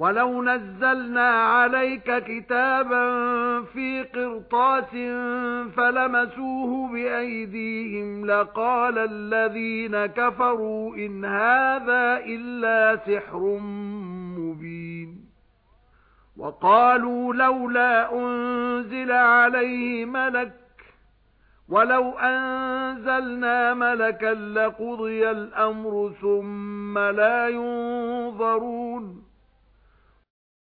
وَلَوْ نَزَّلْنَا عَلَيْكَ كِتَابًا فِي قِرْطَاسٍ فَلَمَسُوهُ بِأَيْدِيهِمْ لَقَالَ الَّذِينَ كَفَرُوا إِنْ هَذَا إِلَّا سِحْرٌ مُبِينٌ وَقَالُوا لَوْلَا أُنْزِلَ عَلَيْهِ مَلَكٌ وَلَوْ أَنزَلْنَا مَلَكًا لَّقُضِيَ الْأَمْرُ ثُمَّ لَا يُنظَرُونَ